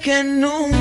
que nunca.